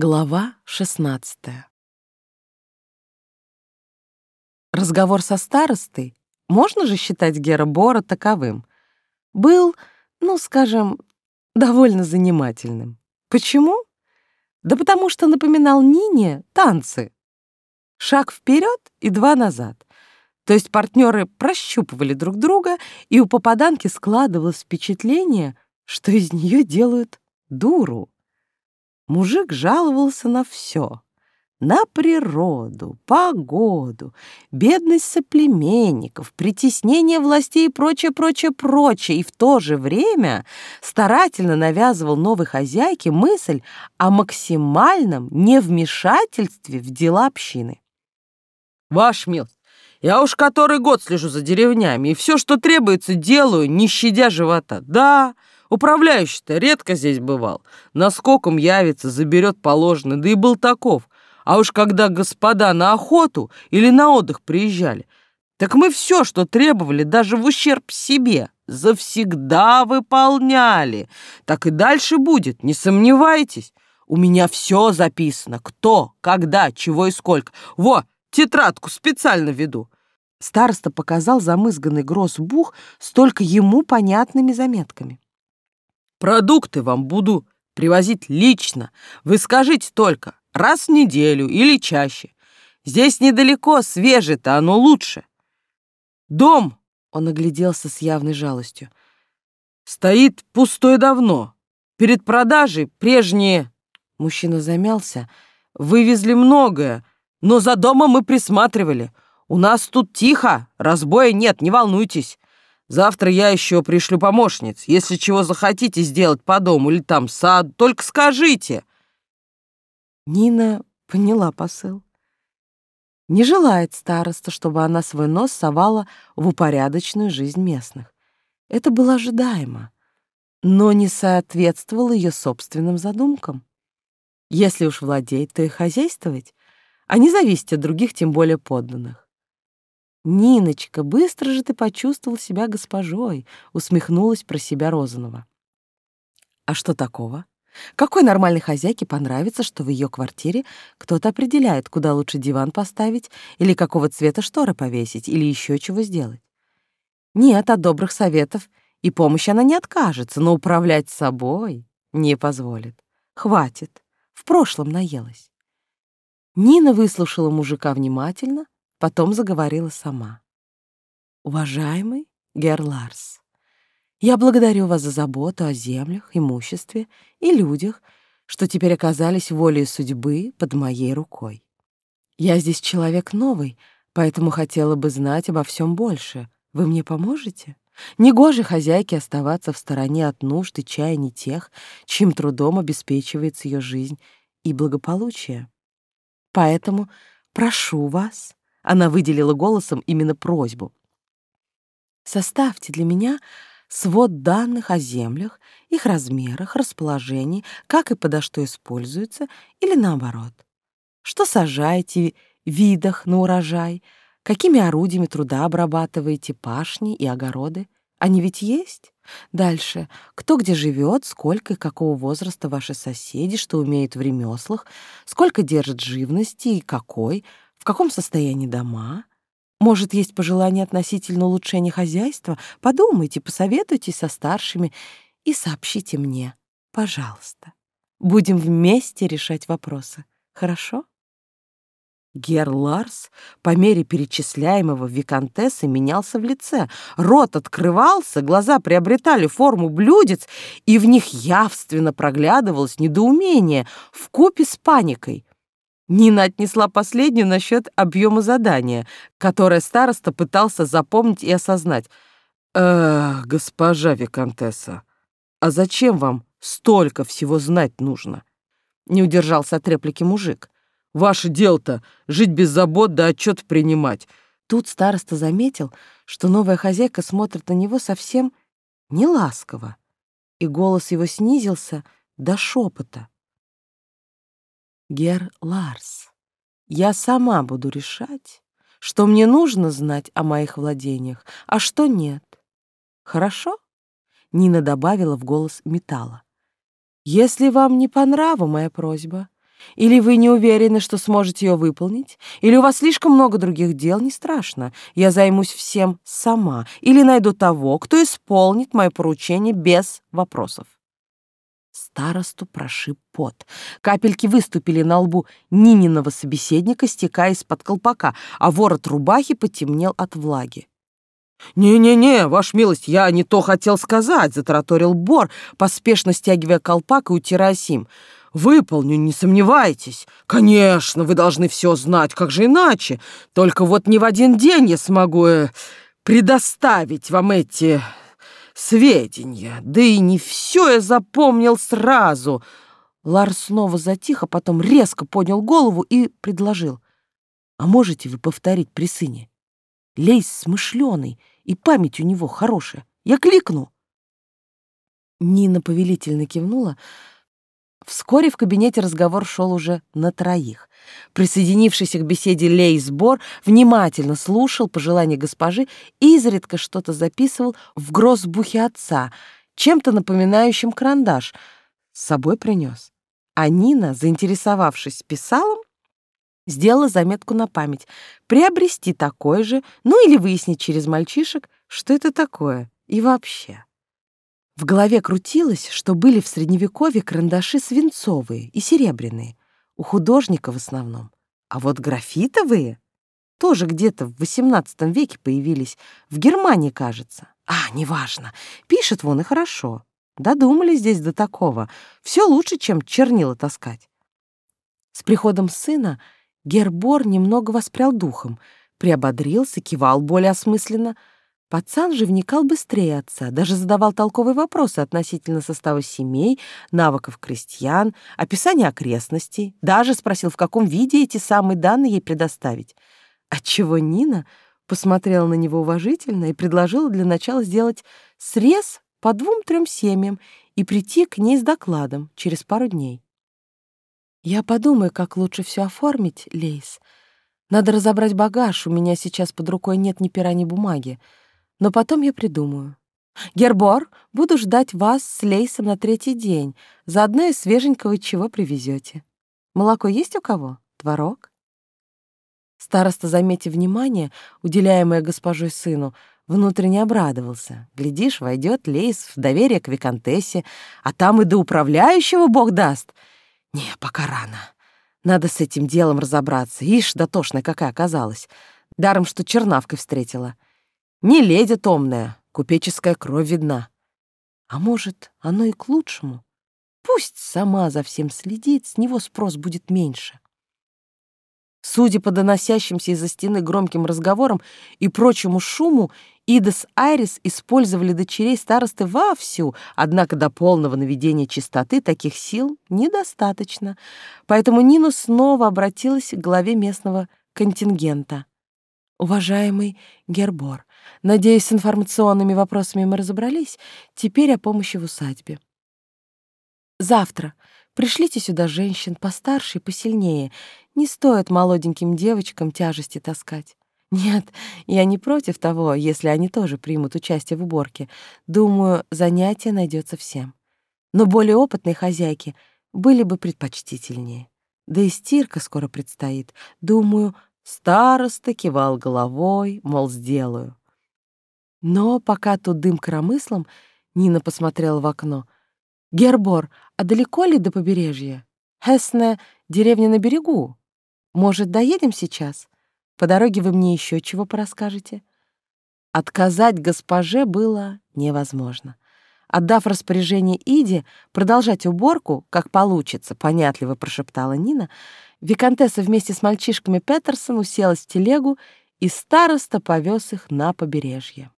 Глава 16 Разговор со старостой, можно же считать Гера Бора таковым, был, ну, скажем, довольно занимательным. Почему? Да потому что напоминал Нине танцы. Шаг вперед и два назад. То есть партнеры прощупывали друг друга, и у попаданки складывалось впечатление, что из нее делают дуру. Мужик жаловался на все. На природу, погоду, бедность соплеменников, притеснение властей и прочее, прочее, прочее. И в то же время старательно навязывал новой хозяйке мысль о максимальном невмешательстве в дела общины. «Ваш милость, я уж который год слежу за деревнями, и все, что требуется, делаю, не щадя живота. Да, Управляющий-то редко здесь бывал. Наскоком явится, заберет положено, да и был таков. А уж когда господа на охоту или на отдых приезжали, так мы все, что требовали, даже в ущерб себе, завсегда выполняли. Так и дальше будет, не сомневайтесь. У меня все записано, кто, когда, чего и сколько. Во, тетрадку специально веду. Староста показал замызганный гроссбух с только ему понятными заметками. Продукты вам буду привозить лично. Вы скажите только, раз в неделю или чаще. Здесь недалеко, свежее-то оно лучше. Дом, он огляделся с явной жалостью, стоит пустой давно. Перед продажей прежние... Мужчина замялся. Вывезли многое, но за домом мы присматривали. У нас тут тихо, разбоя нет, не волнуйтесь. Завтра я еще пришлю помощниц. Если чего захотите сделать по дому или там сад, только скажите». Нина поняла посыл. Не желает староста, чтобы она свой нос совала в упорядоченную жизнь местных. Это было ожидаемо, но не соответствовало ее собственным задумкам. Если уж владеть, то и хозяйствовать, а не зависеть от других, тем более подданных. «Ниночка, быстро же ты почувствовал себя госпожой», — усмехнулась про себя Розанова. «А что такого? Какой нормальной хозяйке понравится, что в ее квартире кто-то определяет, куда лучше диван поставить, или какого цвета шторы повесить, или еще чего сделать? Нет, от добрых советов и помощи она не откажется, но управлять собой не позволит. Хватит, в прошлом наелась». Нина выслушала мужика внимательно, Потом заговорила сама. «Уважаемый Герларс, я благодарю вас за заботу о землях, имуществе и людях, что теперь оказались волей судьбы под моей рукой. Я здесь человек новый, поэтому хотела бы знать обо всем больше. Вы мне поможете? Негоже хозяйке оставаться в стороне от нужд и чаяний тех, чьим трудом обеспечивается ее жизнь и благополучие. Поэтому прошу вас она выделила голосом именно просьбу. «Составьте для меня свод данных о землях, их размерах, расположении, как и подо что используются, или наоборот. Что сажаете, видах на урожай, какими орудиями труда обрабатываете пашни и огороды. Они ведь есть? Дальше. Кто где живет, сколько и какого возраста ваши соседи, что умеют в ремеслах, сколько держат живности и какой, каком состоянии дома? Может, есть пожелания относительно улучшения хозяйства? Подумайте, посоветуйтесь со старшими и сообщите мне, пожалуйста. Будем вместе решать вопросы. Хорошо? Гер Ларс по мере перечисляемого виконтессы менялся в лице. Рот открывался, глаза приобретали форму блюдец, и в них явственно проглядывалось недоумение в купе с паникой. Нина отнесла последнюю насчет объема задания, которое староста пытался запомнить и осознать. «Эх, госпожа Викантесса, а зачем вам столько всего знать нужно?» Не удержался от реплики мужик. «Ваше дело-то жить без забот да отчет принимать». Тут староста заметил, что новая хозяйка смотрит на него совсем не ласково, и голос его снизился до шепота. Гер Ларс, я сама буду решать, что мне нужно знать о моих владениях, а что нет. Хорошо? Нина добавила в голос металла. Если вам не по нраву моя просьба, Или вы не уверены, что сможете ее выполнить? Или у вас слишком много других дел? Не страшно. Я займусь всем сама. Или найду того, кто исполнит мое поручение без вопросов. Старосту прошиб пот. Капельки выступили на лбу Нининого собеседника, стекая из-под колпака, а ворот рубахи потемнел от влаги. «Не-не-не, ваш милость, я не то хотел сказать», — затараторил Бор, поспешно стягивая колпак и утирая сим. Выполню, не сомневайтесь. Конечно, вы должны все знать, как же иначе. Только вот не в один день я смогу э, предоставить вам эти сведения. Да и не все я запомнил сразу. Ларс снова затих, а потом резко поднял голову и предложил. А можете вы повторить при сыне? Лейс смышленый, и память у него хорошая. Я кликну. Нина повелительно кивнула, Вскоре в кабинете разговор шел уже на троих. Присоединившийся к беседе Лейсбор внимательно слушал пожелания госпожи и изредка что-то записывал в гроссбухе отца, чем-то напоминающим карандаш. С собой принес. А Нина, заинтересовавшись писалом, сделала заметку на память. Приобрести такой же, ну или выяснить через мальчишек, что это такое и вообще. В голове крутилось, что были в Средневековье карандаши свинцовые и серебряные, у художника в основном. А вот графитовые тоже где-то в XVIII веке появились, в Германии, кажется. А, неважно, пишет вон и хорошо. Додумали здесь до такого. Все лучше, чем чернила таскать. С приходом сына Гербор немного воспрял духом, приободрился, кивал более осмысленно — Пацан же вникал быстрее отца, даже задавал толковые вопросы относительно состава семей, навыков крестьян, описания окрестностей, даже спросил, в каком виде эти самые данные ей предоставить. Отчего Нина посмотрела на него уважительно и предложила для начала сделать срез по двум-трем семьям и прийти к ней с докладом через пару дней. «Я подумаю, как лучше все оформить, Лейс. Надо разобрать багаж, у меня сейчас под рукой нет ни пера, ни бумаги. Но потом я придумаю. Гербор, буду ждать вас с Лейсом на третий день. Заодно и свеженького чего привезете. Молоко есть у кого? Творог? Староста, заметив внимание, уделяемое госпожой сыну, внутренне обрадовался. Глядишь, войдет Лейс в доверие к виконтессе, а там и до управляющего бог даст. Не, пока рано. Надо с этим делом разобраться. Ишь, дотошная какая оказалась. Даром, что чернавкой встретила. Не леди томная, купеческая кровь видна. А может, оно и к лучшему. Пусть сама за всем следит, с него спрос будет меньше. Судя по доносящимся из-за стены громким разговорам и прочему шуму, Идас Айрис использовали дочерей старосты вовсю, однако до полного наведения чистоты таких сил недостаточно. Поэтому Нина снова обратилась к главе местного контингента. «Уважаемый Гербор, Надеюсь, с информационными вопросами мы разобрались. Теперь о помощи в усадьбе. Завтра пришлите сюда женщин постарше и посильнее. Не стоит молоденьким девочкам тяжести таскать. Нет, я не против того, если они тоже примут участие в уборке. Думаю, занятие найдется всем. Но более опытные хозяйки были бы предпочтительнее. Да и стирка скоро предстоит. Думаю, староста кивал головой, мол, сделаю. Но пока тут дым коромыслом, Нина посмотрела в окно. «Гербор, а далеко ли до побережья? Хесне — деревня на берегу. Может, доедем сейчас? По дороге вы мне еще чего порасскажете?» Отказать госпоже было невозможно. Отдав распоряжение Иде продолжать уборку, как получится, понятливо прошептала Нина, Викантесса вместе с мальчишками Петерсон уселась в телегу, и староста повез их на побережье.